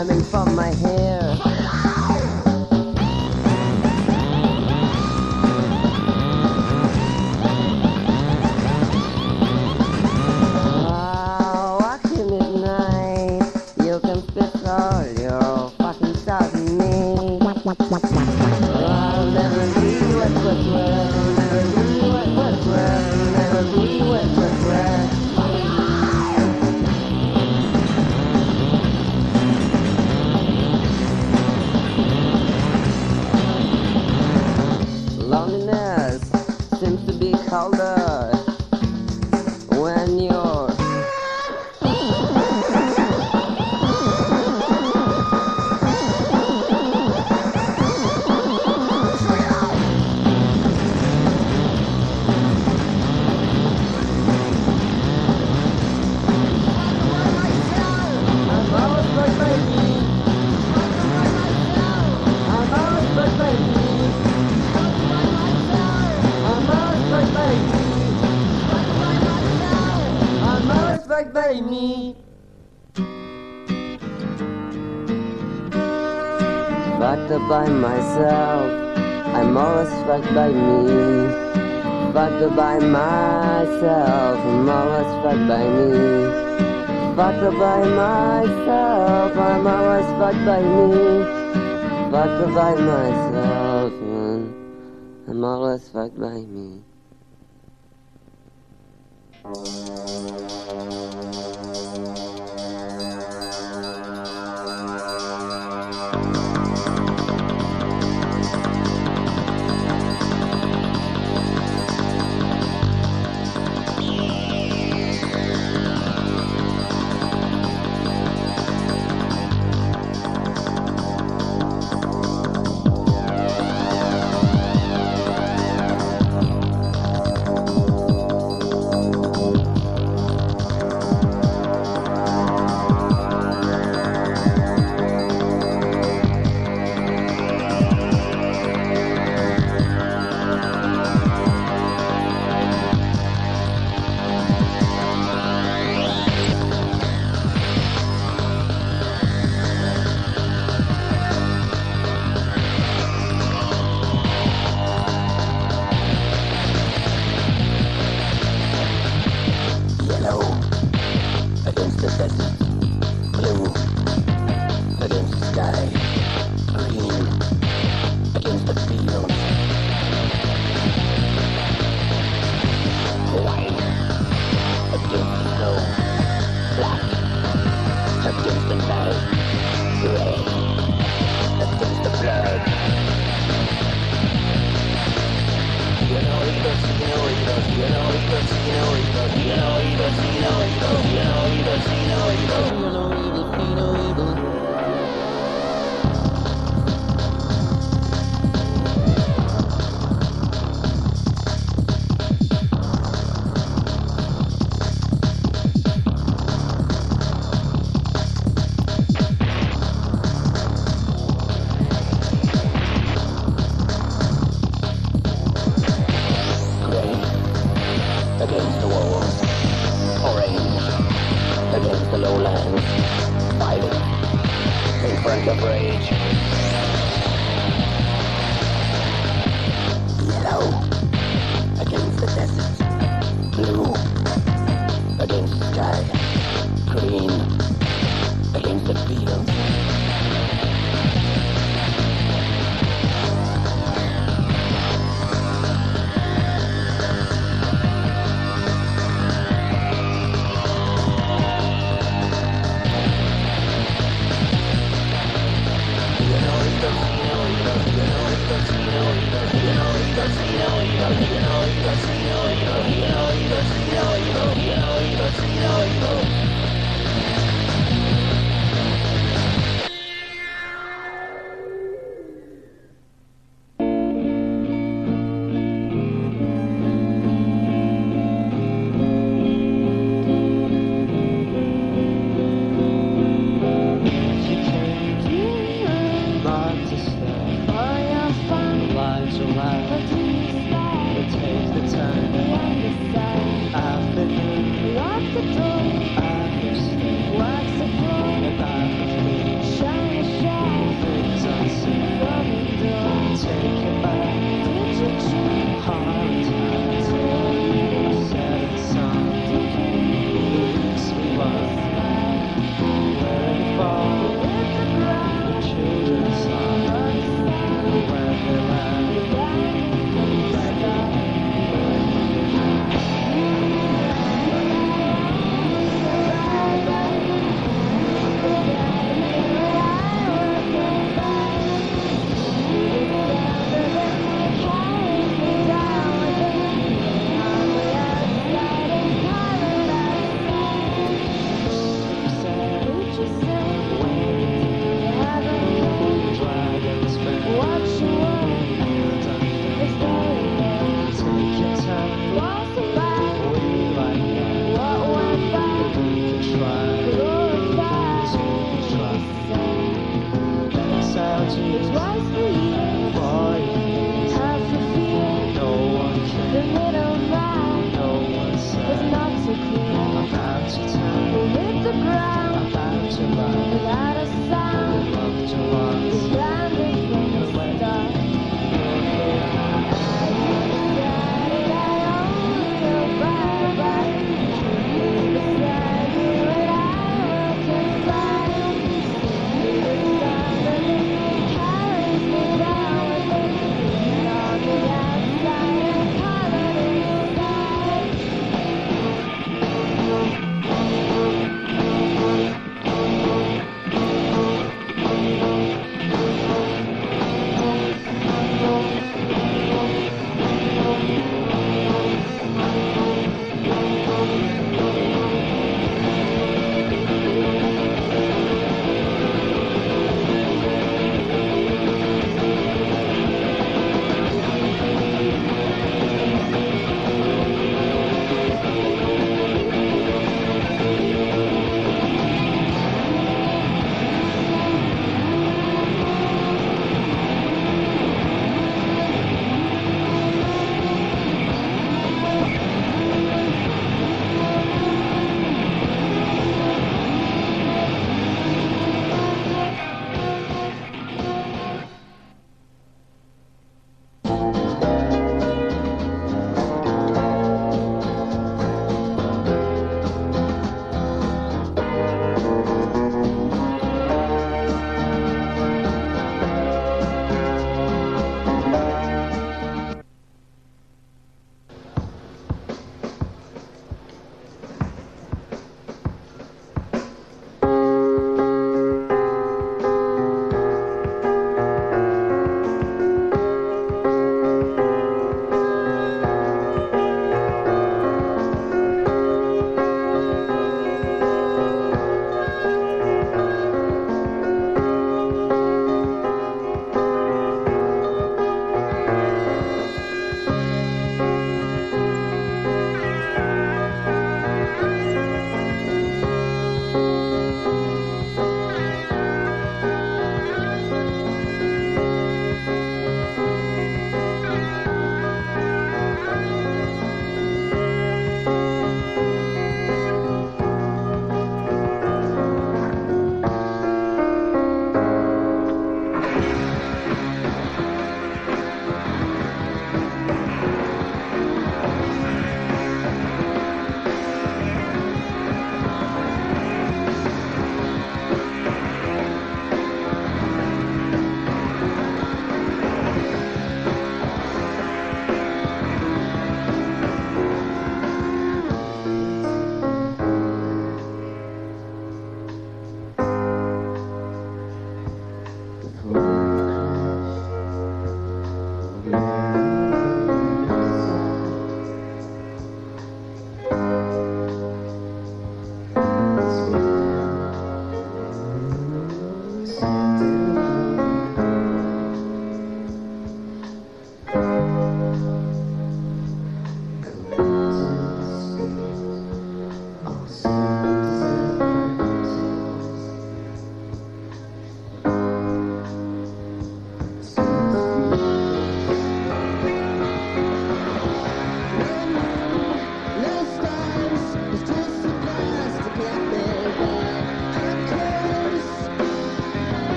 coming from my head. by myself, I'm always fucked by me, fucked by myself.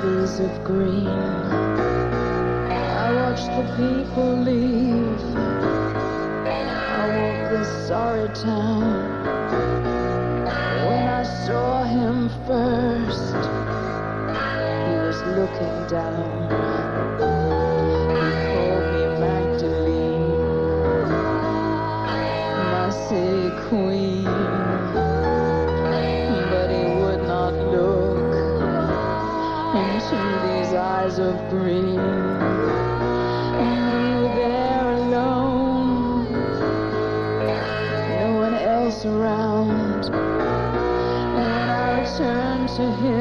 acres of green. I watch the people leave. I walk this sorry town. When I saw him first, he was looking down. skies of green. And you were there alone, no one else around. And I turned to him.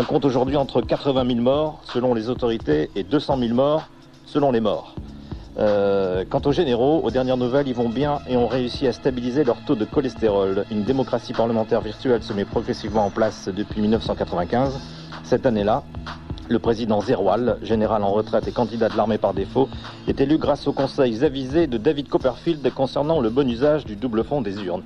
On compte aujourd'hui entre 80 000 morts selon les autorités et 200 000 morts selon les morts. Euh, quant aux généraux, aux dernières nouvelles, ils vont bien et ont réussi à stabiliser leur taux de cholestérol. Une démocratie parlementaire virtuelle se met progressivement en place depuis 1995. Cette année-là, le président Zeroual, général en retraite et candidat de l'armée par défaut, est élu grâce aux conseils avisés de David Copperfield concernant le bon usage du double fond des urnes.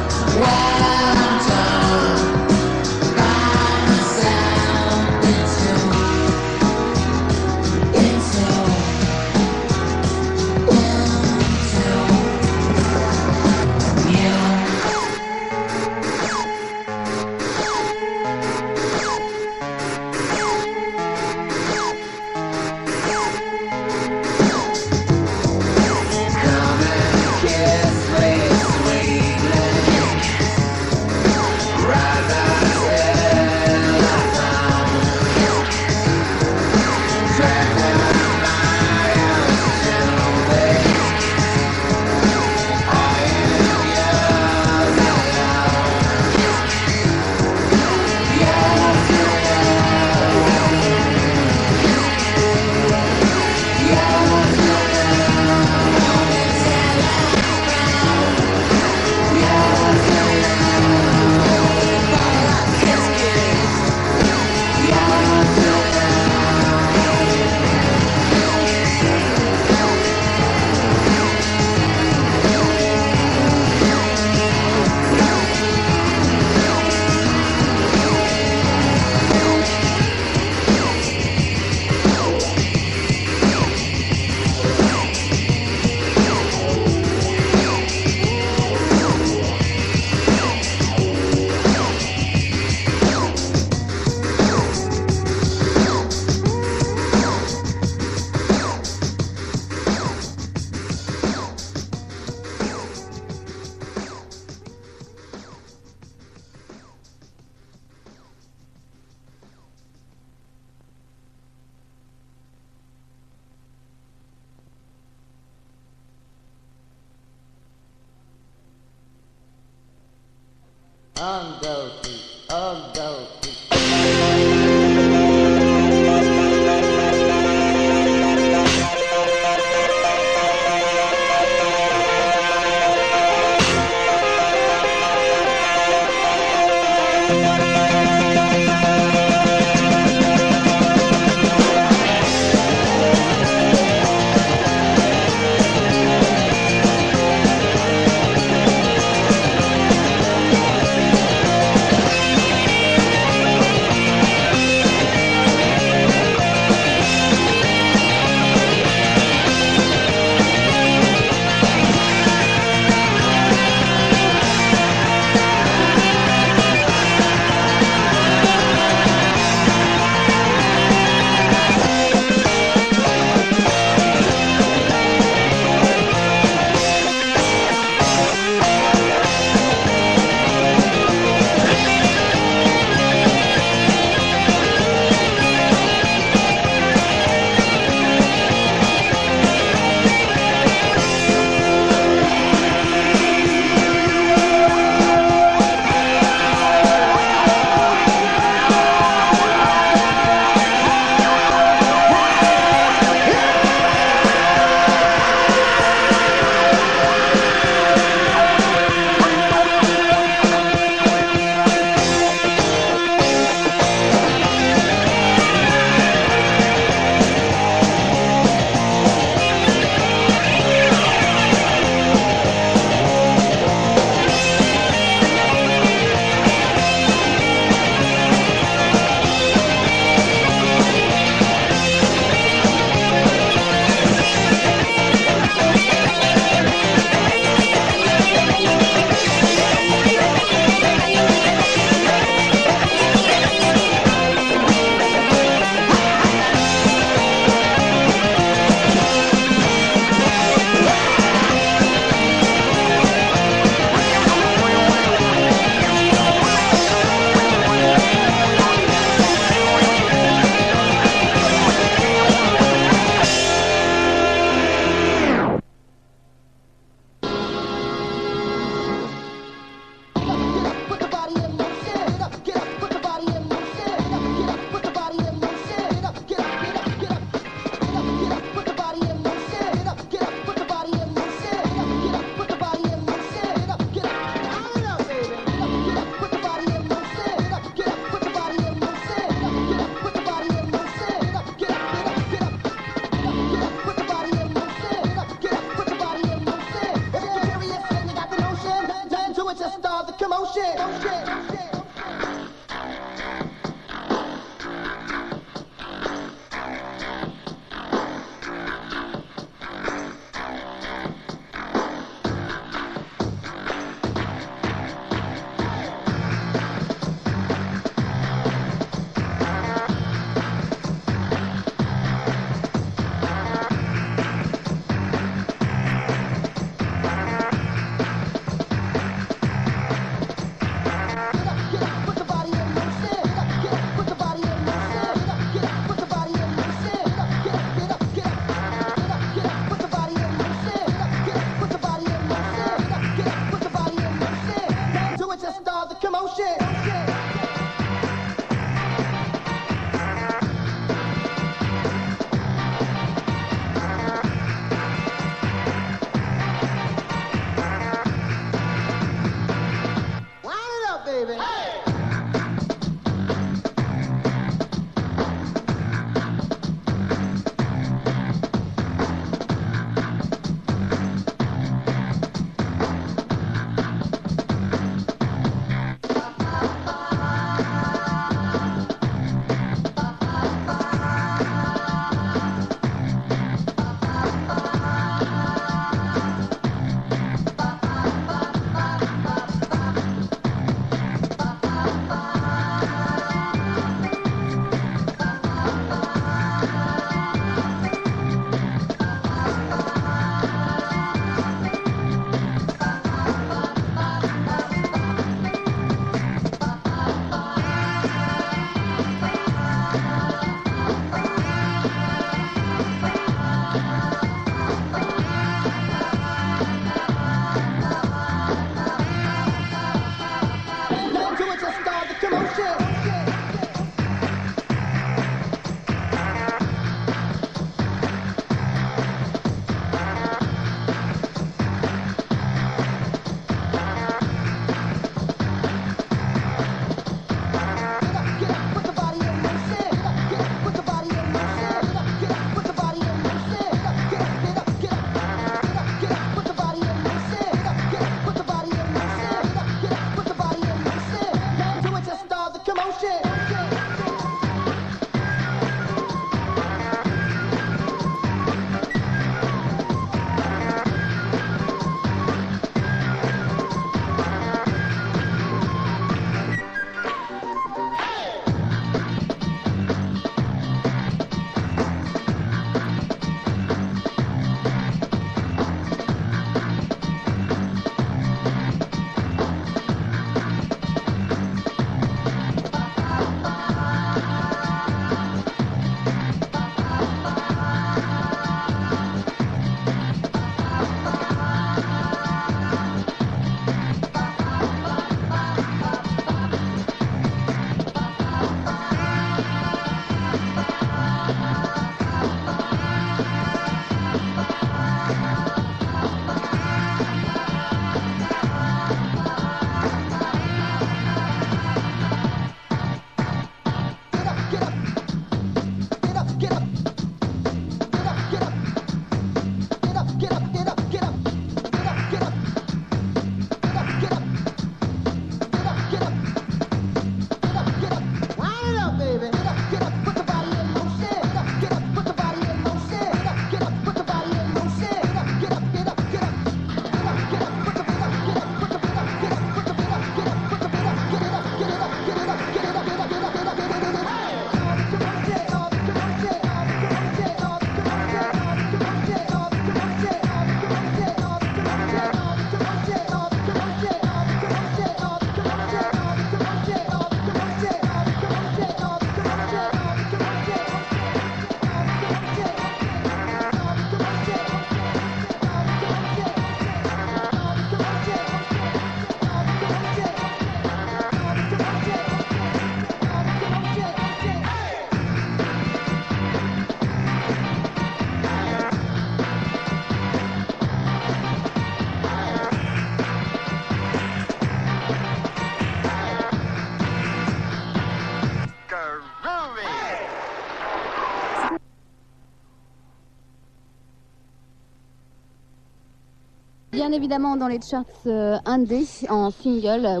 Bien évidemment dans les charts euh, indés en single, euh,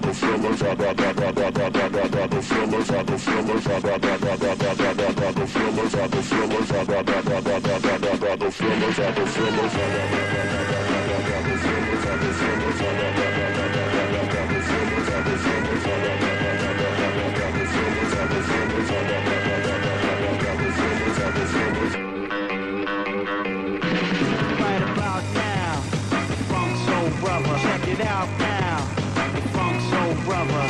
do fillers, do fillers, do fillers, do fillers, do fillers, do fillers, do fillers, do fillers, do fillers, Brother.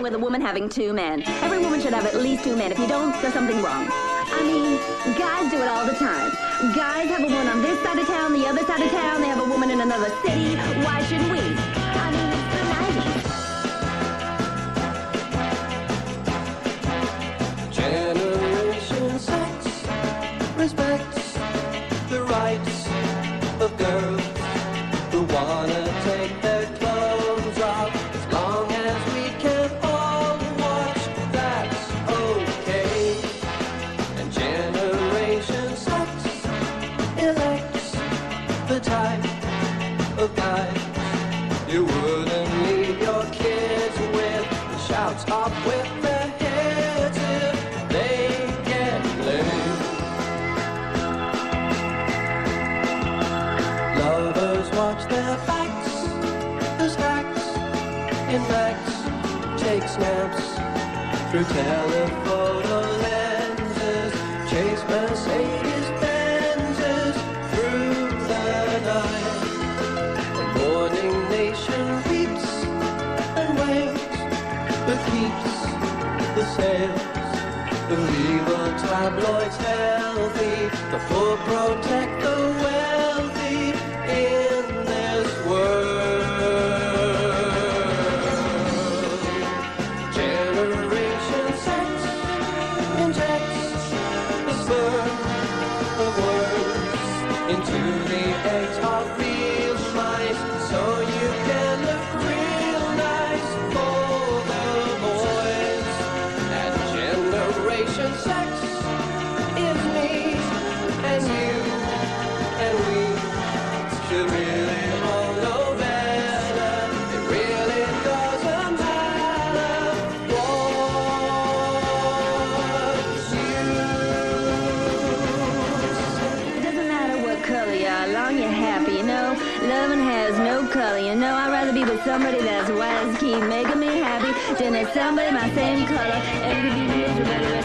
wrong with a woman having two men. Every woman should have at least two men. If you don't, there's something wrong. I mean, guys do it all the time. Guys have a woman on this side of town, the other side of town. They have a woman in another city. Why shouldn't we? through telephoto lenses, chase Mercedes Benzes through the night. The morning nation weeps and wails, but keeps the sales. The legal tabloids healthy, the poor protect. somebody that's wise keep making me happy. Then it's somebody my same color. Everybody miserable.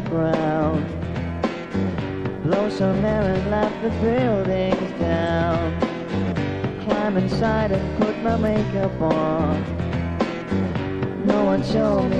the ground. air and laugh the buildings down. Climb inside and put my makeup on. No one showed me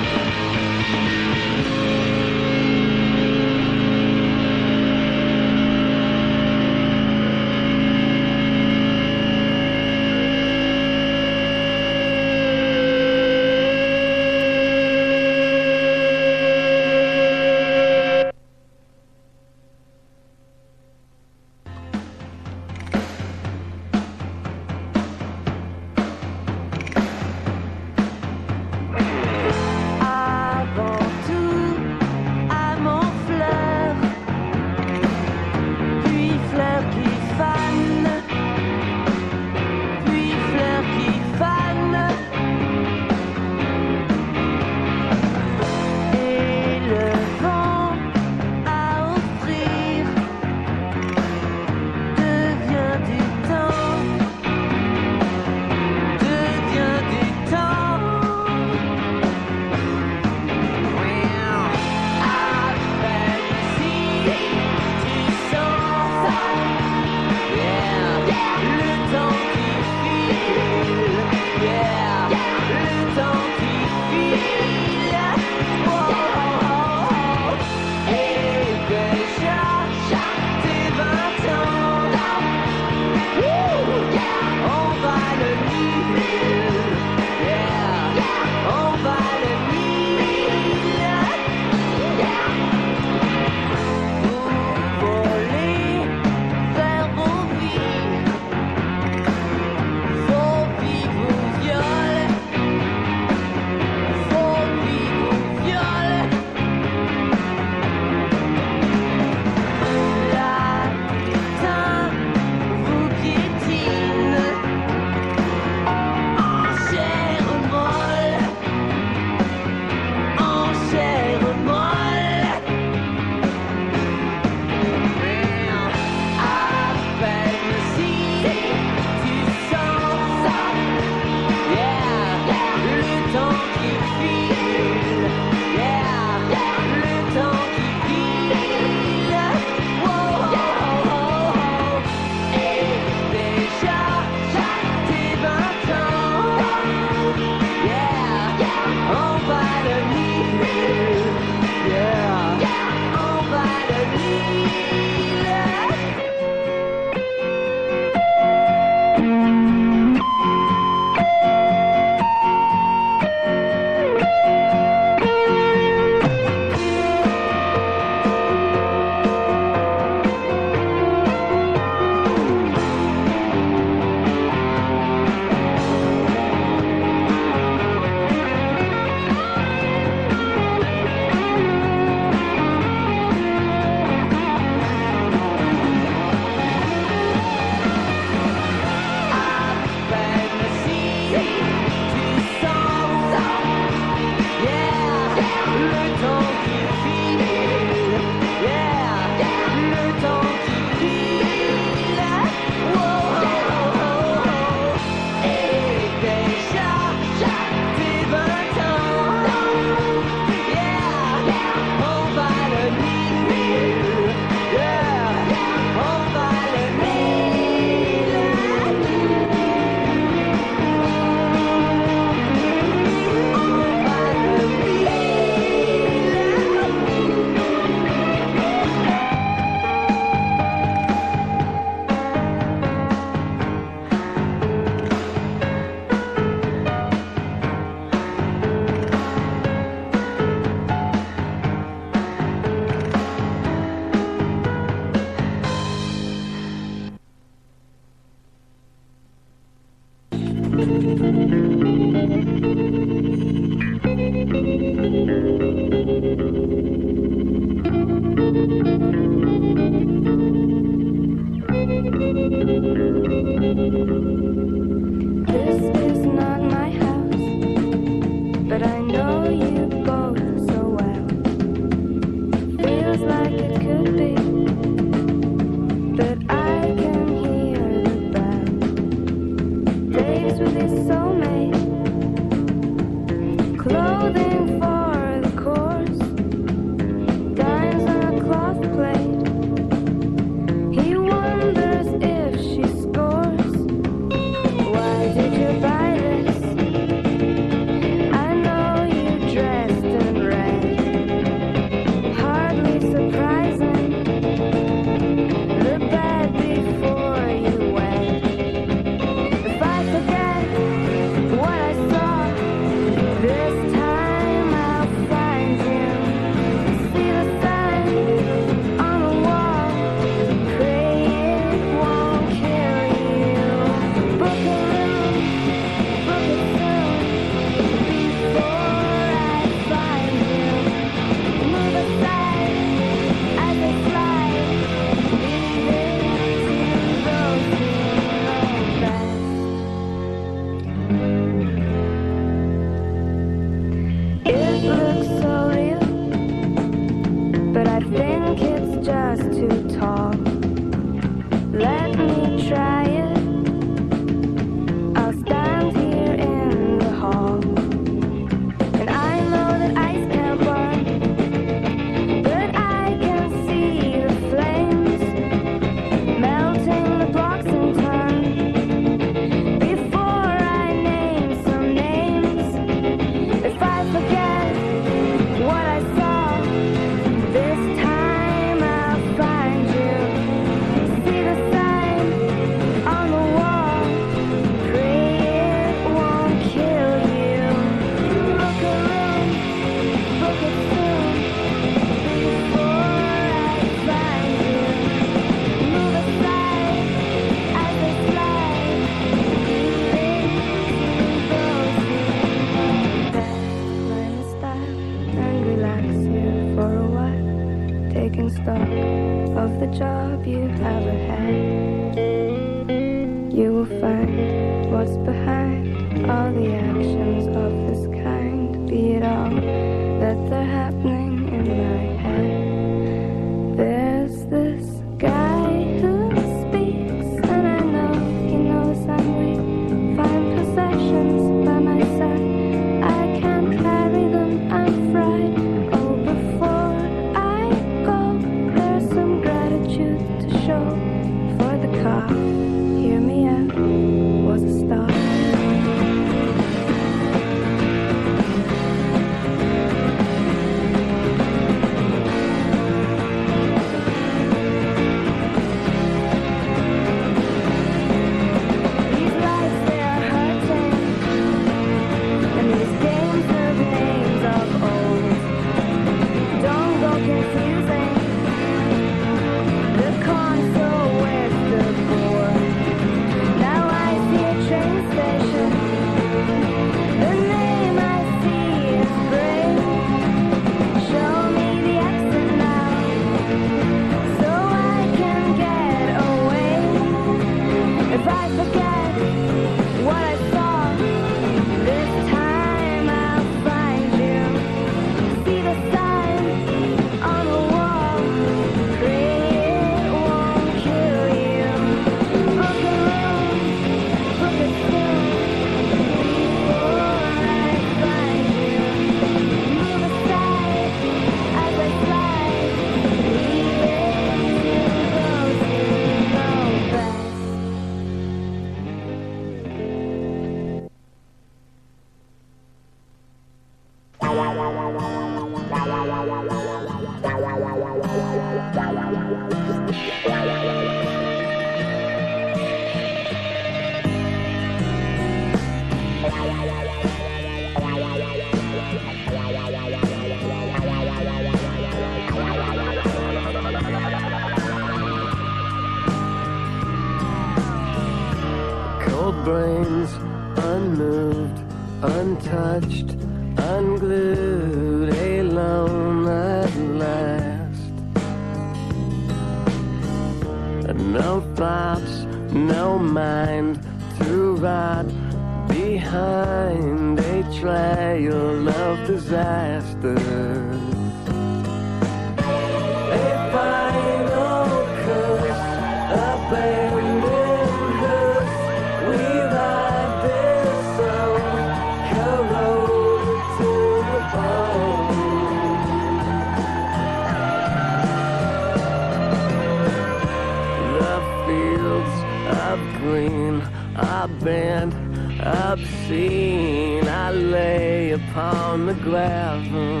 scene, I lay upon the gravel.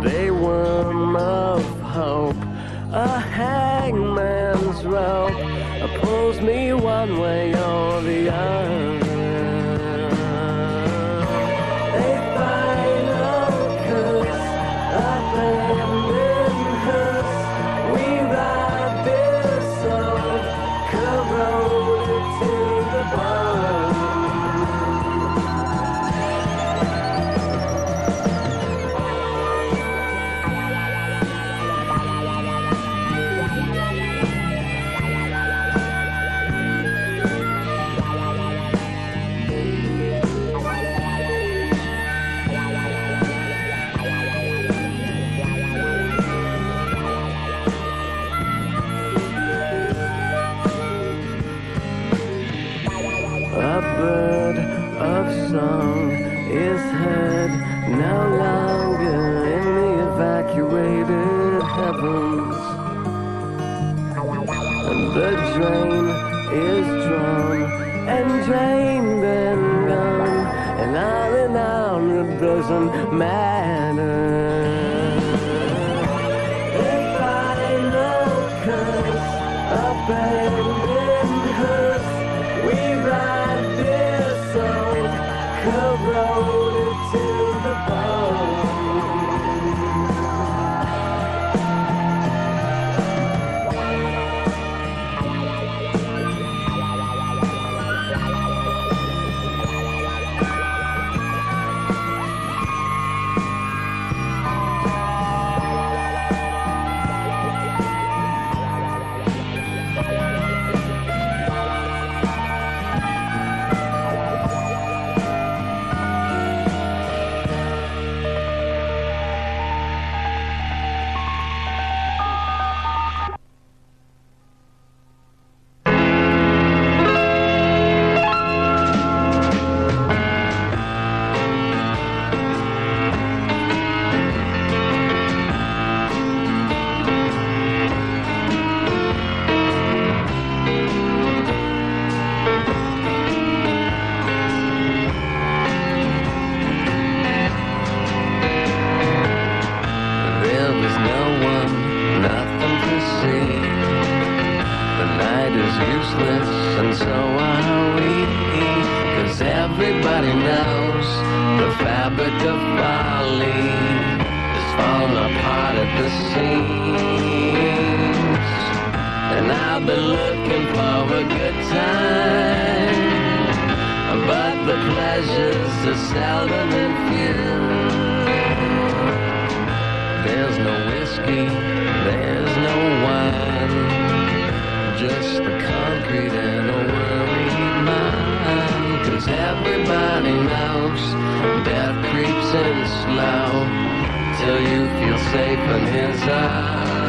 They worm of hope, a hangman's rope, pulls me one way. Knows death creeps in slow till you feel safe in his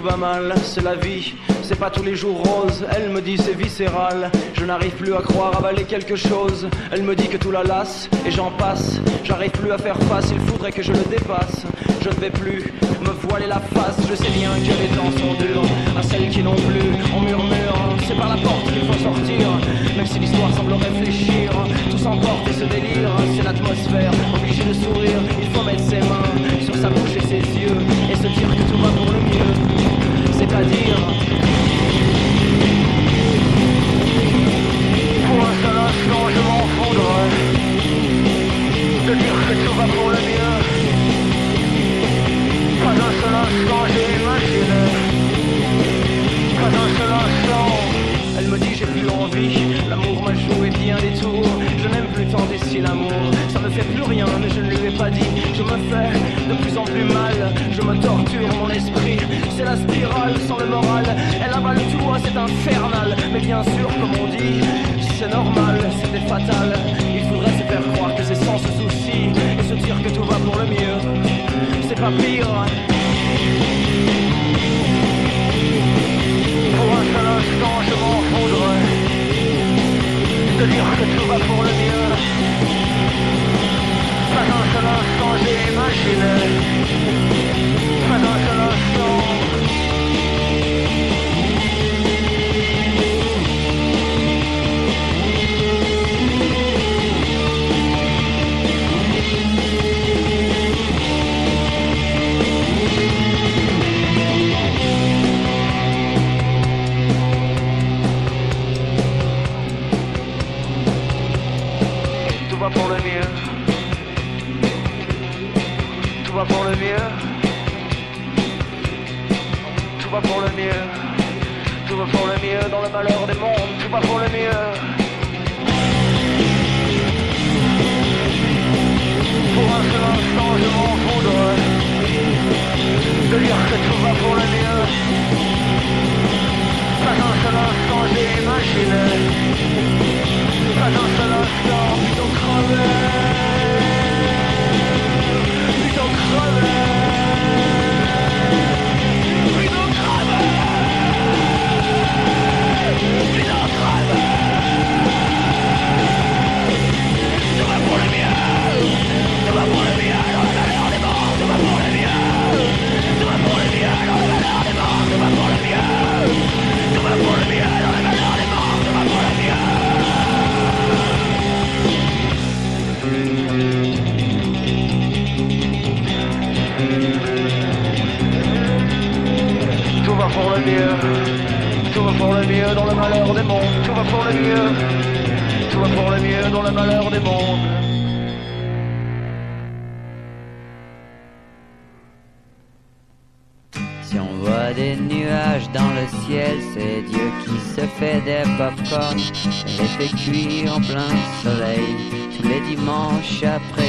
tout va mal, c'est la vie, c'est pas tous les jours rose. Elle me dit c'est viscéral, je n'arrive plus à croire avaler quelque chose. Elle me dit que tout la lasse, et j'en passe. J'arrive plus à faire face, il faudrait que je le dépasse. Je ne vais plus me voiler la face, je sais bien que les temps sont durs. À celles qui n'ont plus, on murmure, c'est par la porte qu'il faut sortir. Même si l'histoire semble réfléchir, tout s'emporte et se délire. C'est l'atmosphère, obligé de sourire. Il faut mettre ses mains sur sa bouche et ses yeux, et se dire que tout va pour le mieux. C'est-à-dire. Pour un seul instant je m'en voudrais de dire que tout va pour le mieux. Pas un seul instant j'ai imaginé, pas un seul instant. Elle me dit j'ai plus envie, l'amour m'a joué bien des tours. Je n'aime plus tant ici l'amour, ça me fait plus rien, mais je ne lui ai pas dit. Je me fais de plus en plus mal, je me torture mon esprit. C'est la spirale sans le moral, elle avale tout, ah, c'est infernal. Mais bien sûr, comme on dit, c'est normal, c'était fatal. Il faudrait se faire croire que c'est sans ce souci et se dire que tout va pour le mieux. C'est pas pire. Pour un seul instant je m'en voudrais de dire que tout va pour le mieux. Pas un seul instant j'ai imaginé, Tout va pour le mieux dans le malheur des mondes. Tout va pour le mieux. Pour un seul instant, je m'en de dire que tout va pour le mieux. Pas un seul instant, j'ai imaginé. Pas un seul instant, crever. Plutôt Tout va pour le mieux. Tout va pour le mieux dans le malheur des mondes. Tout va pour le mieux. Tout va pour le mieux dans le malheur des mondes. Et les fait cuire en plein soleil. Tous les dimanches après-midi,